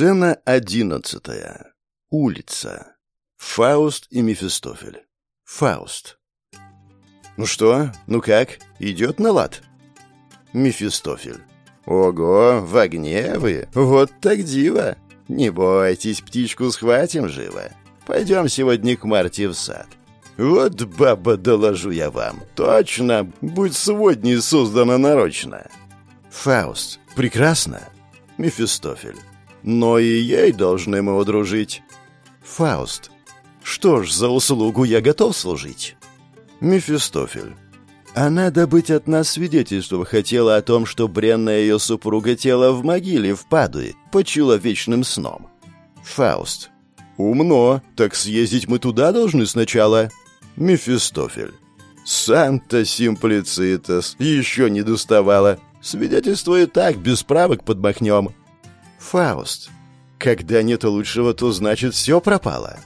Сцена одиннадцатая. Улица. Фауст и Мефистофель. Фауст. «Ну что, ну как, идет на лад?» Мефистофель. «Ого, в огне вы! Вот так диво! Не бойтесь, птичку схватим живо. Пойдем сегодня к Марте в сад. Вот баба, доложу я вам, точно, будь сегодня создана нарочно». Фауст. «Прекрасно!» Мефистофель. «Но и ей должны мы удружить». Фауст. «Что ж, за услугу я готов служить». Мефистофель. Она добыть от нас свидетельство хотела о том, что бренное ее супруга тело в могиле в Падуе почила вечным сном. Фауст. Умно, так съездить мы туда должны сначала. Мефистофель. Санта симплицитас, еще не доставала. Свидетельство и так без правок подмахнем. Фауст. Когда нет лучшего, то значит все пропало.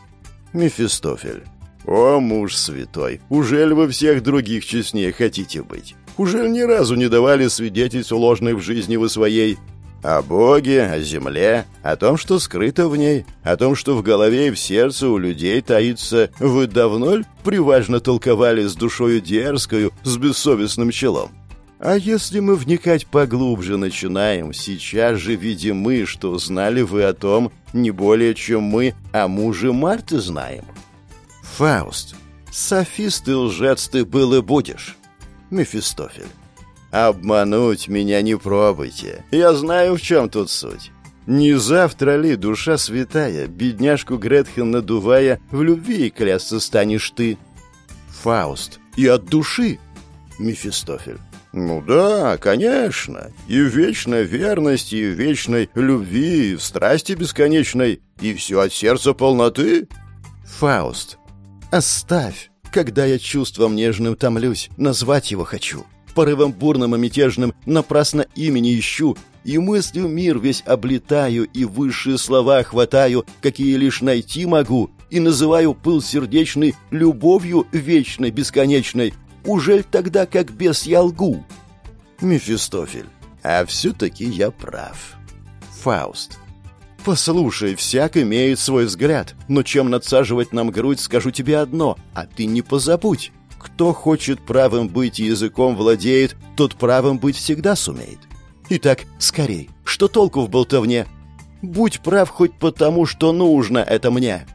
Мефистофель. «О, муж святой, ужель вы всех других честнее хотите быть? Ужель ни разу не давали свидетельств ложных в жизни вы своей? О Боге, о земле, о том, что скрыто в ней, о том, что в голове и в сердце у людей таится, вы давно ль приважно толковали с душою дерзкою, с бессовестным челом? А если мы вникать поглубже начинаем, сейчас же видим мы, что знали вы о том не более, чем мы о муже Марты знаем». Фауст. Софист и лжец ты был и будешь. Мефистофель. Обмануть меня не пробуйте. Я знаю, в чем тут суть. Не завтра ли, душа святая, бедняжку Гретхен надувая, в любви клясться станешь ты? Фауст. И от души? Мефистофель. Ну да, конечно. И в вечной верности, и в вечной любви, и в страсти бесконечной, и все от сердца полноты. Фауст. Оставь! Когда я чувством нежным томлюсь, назвать его хочу. Порывом бурным и мятежным напрасно имени ищу, и мыслью мир весь облетаю, и высшие слова хватаю, какие лишь найти могу, и называю пыл сердечный любовью вечной, бесконечной. Ужель тогда, как бес, я лгу? Мефистофель. А все-таки я прав. Фауст. «Послушай, всяк имеет свой взгляд, но чем надсаживать нам грудь, скажу тебе одно, а ты не позабудь. Кто хочет правым быть и языком владеет, тот правым быть всегда сумеет. Итак, скорей, что толку в болтовне? Будь прав хоть потому, что нужно это мне.